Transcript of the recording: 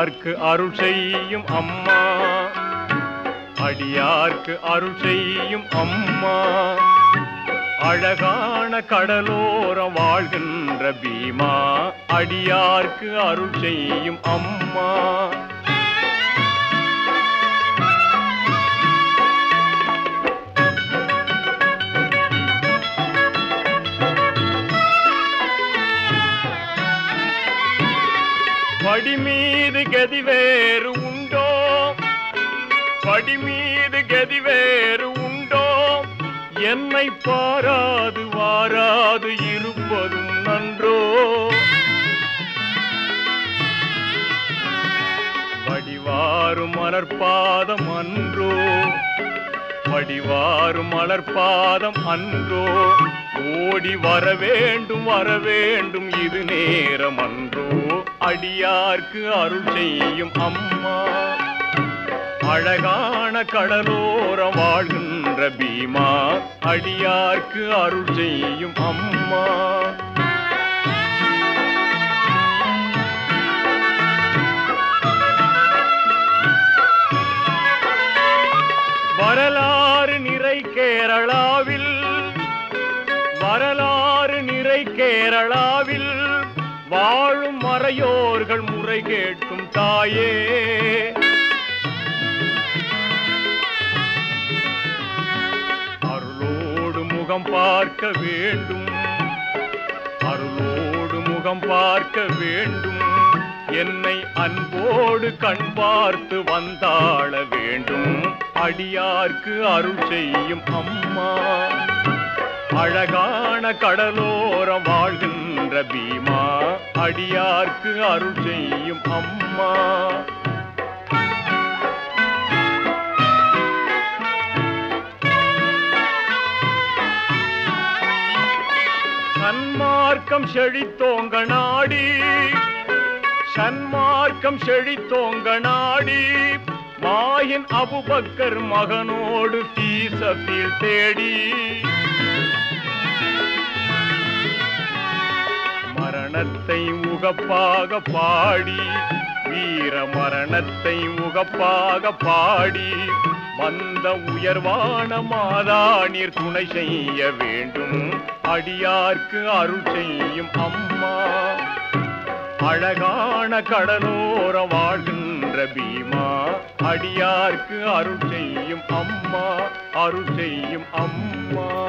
அடியார்க்கு அருள் செய்யும் அம்மா. அடியார்க்கு அருள் செய்யும் அம்மா. அழகான கடலோரம் வாழ்கின்ற பீமா. அடியார்க்கு அருள் செய்யும் அம்மா. படி மீது கதி வேறு உண்டோ? படி மீது கதி வேறு உண்டோ? என்னை பாராது வாராது இருப்பதும் நன்றோ? வடிவாரும் மலர்பாதம் அன்றோ? வடிவாரும் மலர்பாதம் அன்றோ? ஓடி வர வேண்டும் வர வேண்டும் இது நேரம் அன்றோ? அடியார்க்கு அருள் செய்யும் அம்மா. அழகான கடலோரம் வாழ்கின்ற பீமா. அடியார்க்கு அருள் செய்யும் அம்மா. வரலாறு நிறை கேரளாவில் வரலாறு நிறை கேரளாவில் வாழும் மறையோர்கள் முறை கேட்கும் தாயே. அருளோடு முகம் பார்க்க வேண்டும். அருளோடு முகம் பார்க்க வேண்டும். என்னை அன்போடு கண் பார்த்து வந்தாள வேண்டும். அடியார்க்கு அருள் செய்யும் அம்மா. அழகான கடலோரம் வாழ்கின்ற பீமா அடியார்க்கு அருள் செய்யும் அம்மா. சன்மார்க்கம் செழித்தோங்க நாடி. சன்மார்க்கம் செழித்தோங்க நாடி. மாயின் அபுபக்கர் மகனோடு தீசத்தில் தேடி. மரணத்தை உகப்பாக பாடி வீர மரணத்தை உகப்பாக பாடி வந்த உயர்வான மாதா நீர் துணை செய்ய வேண்டும். அடியார்க்கு அருள் செய்யும் அம்மா. அழகான கடலோர வாழ்கின்ற பீமா அடியார்க்கு அருள் செய்யும் அம்மா அருள் செய்யும் அம்மா.